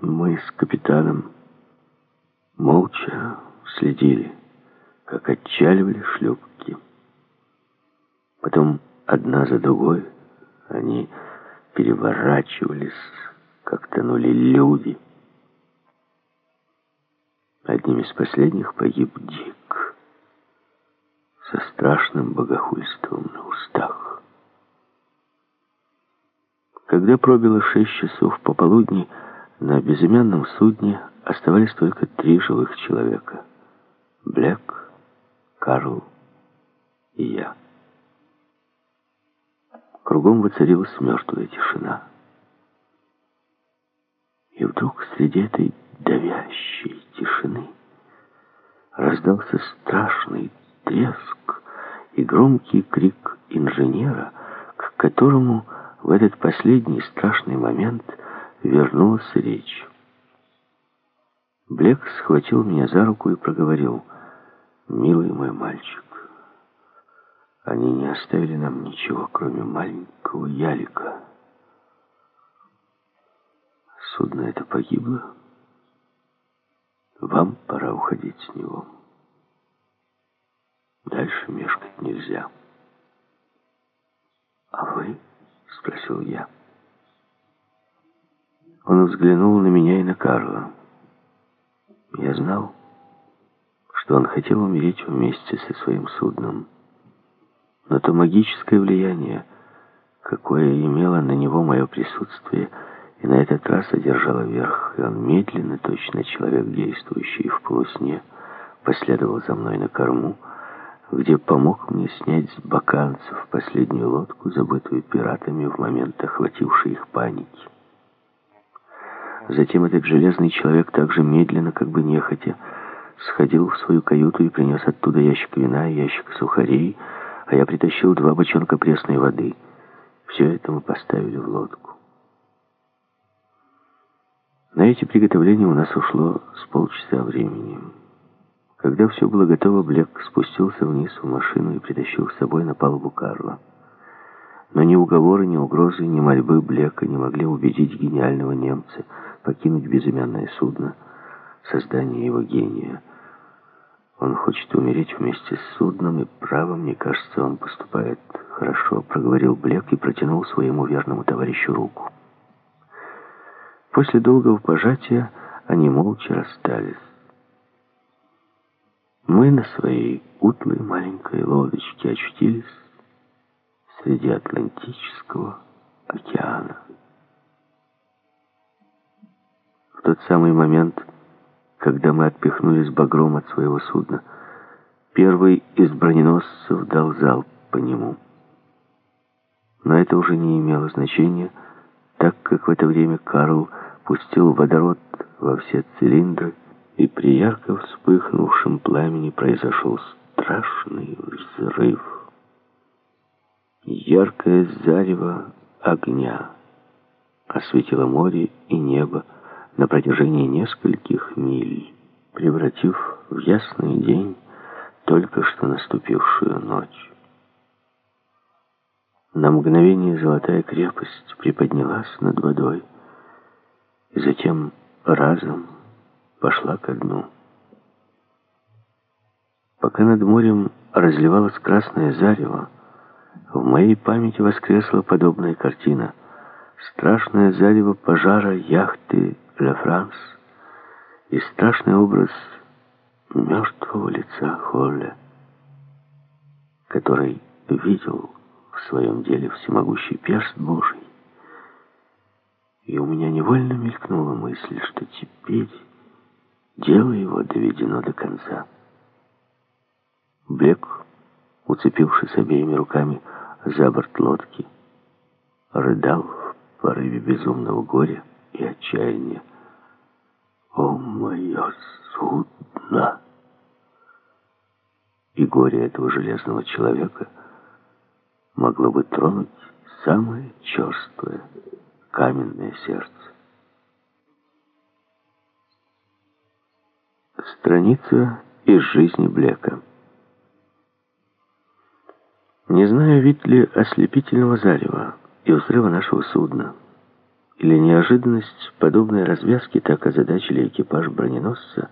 Мы с капитаном молча следили, как отчаливали шлюпки. Потом одна за другой они переворачивались, как тонули люди. Одним из последних погиб Дик со страшным богохульством на устах. Когда пробило шесть часов пополудни, на безымянном судне оставались только три живых человека. Блек, Карл и я. Кругом воцарилась мертвая тишина. И вдруг среди этой давящей тишины раздался страшный треск и громкий крик инженера, к которому в этот последний страшный момент вернулась речь. Блек схватил меня за руку и проговорил, «Милый мой мальчик, они не оставили нам ничего, кроме маленького ялика. Судно это погибло. Вам пора уходить с него. Дальше мешкать нельзя». «А вы?» — спросил я. Он взглянул на меня и на Карла. Я знал, что он хотел умереть вместе со своим судном. Но то магическое влияние, какое имело на него мое присутствие, и на этот раз одержало верх, и он медленно, точно человек, действующий в полусне, последовал за мной на корму, где помог мне снять с баканцев последнюю лодку, забытую пиратами в момент охватившей их паники. Затем этот железный человек также медленно, как бы нехотя, сходил в свою каюту и принес оттуда ящик вина и ящик сухарей, а я притащил два бочонка пресной воды. Все это мы поставили в лодку. На эти приготовления у нас ушло с полчаса времени. Когда все было готово, Блек спустился вниз в машину и притащил с собой на палубу Карла. Но ни уговоры, ни угрозы, ни мольбы Блека не могли убедить гениального немца покинуть безымянное судно, создание его гения. Он хочет умереть вместе с судном, и право, мне кажется, он поступает хорошо, проговорил Блек и протянул своему верному товарищу руку. После долгого пожатия они молча расстались. Мы на своей утлой маленькой лодочке очутились среди Атлантического океана. В тот самый момент, когда мы отпихнулись багром от своего судна, первый из броненосцев дал залп по нему. Но это уже не имело значения, так как в это время Карл пустил водород во все цилиндры, и при ярко вспыхнувшем пламени произошел страшный взрыв. Яркое зарево огня осветило море и небо на протяжении нескольких миль, превратив в ясный день только что наступившую ночь. На мгновение золотая крепость приподнялась над водой, и затем разом пошла ко дну. Пока над морем разливалось красное зарево, в моей памяти воскресла подобная картина. Страшное зарево пожара яхты «Ля Франс» и страшный образ мертвого лица Холля, который видел в своем деле всемогущий перст Божий. И у меня невольно мелькнула мысль, что теперь дело его доведено до конца. Блек, уцепившись обеими руками, за борт лодки, рыдал в порыве безумного горя и отчаяния. «О, мое судно!» И горе этого железного человека могло бы тронуть самое черствое каменное сердце. Страница из жизни Блека. Не знаю, вид ли ослепительного зарева и взрыва нашего судна, или неожиданность подобной развязки так озадачили экипаж броненосца,